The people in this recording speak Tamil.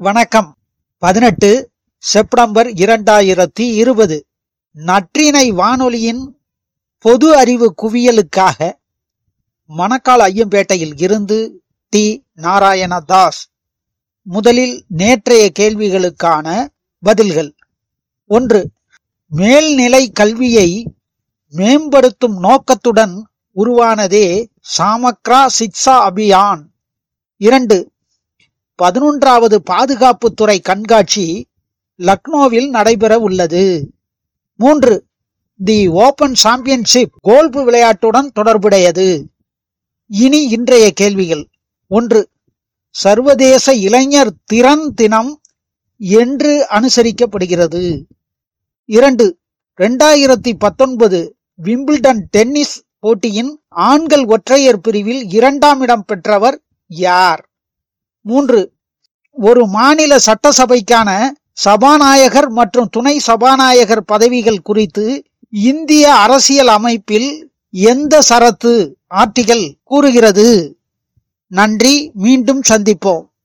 வணக்கம். பதினெட்டு செப்டம்பர் இரண்டாயிரத்தி இருபது. நற்றினை வானொலியின் பொது அறிவு குவியலுக்காக மணக்கால் ஐயம்பேட்டையில் இருந்து டி. நாராயணதாஸ். முதலில் நேற்றைய கேள்விகளுக்கான பதில்கள். ஒன்று மேல்நிலை கல்வியை மேம்படுத்தும் நோக்கத்துடன் உருவானதே சாமக்ரா சிக்ஷா அபியான். இரண்டு பதினொன்றாவது பாதுகாப்புத்துறை கண்காட்சி லக்னோவில் நடைபெற உள்ளது. மூன்று தி ஓபன் சாம்பியன்ஷிப் கோல்ஃப் விளையாட்டுடன் தொடர்புடையது. இனி இன்றைய கேள்விகள். ஒன்று சர்வதேச இளைஞர் திறன் தினம் என்று அனுசரிக்கப்படுகிறது. இரண்டு இரண்டாயிரத்தி பத்தொன்பது விம்பிள்டன் டென்னிஸ் போட்டியின் ஆண்கள் ஒற்றையர் பிரிவில் இரண்டாம் இடம் பெற்றவர் யார்? மூன்று. ஒரு மாநில சட்டசபைக்கான சபாநாயகர் மற்றும் துணை சபாநாயகர் பதவிகள் குறித்து இந்திய அரசியல் அமைப்பில் எந்த சரத்து ஆர்டிகல் கூறுகிறது? நன்றி. மீண்டும் சந்திப்போம்.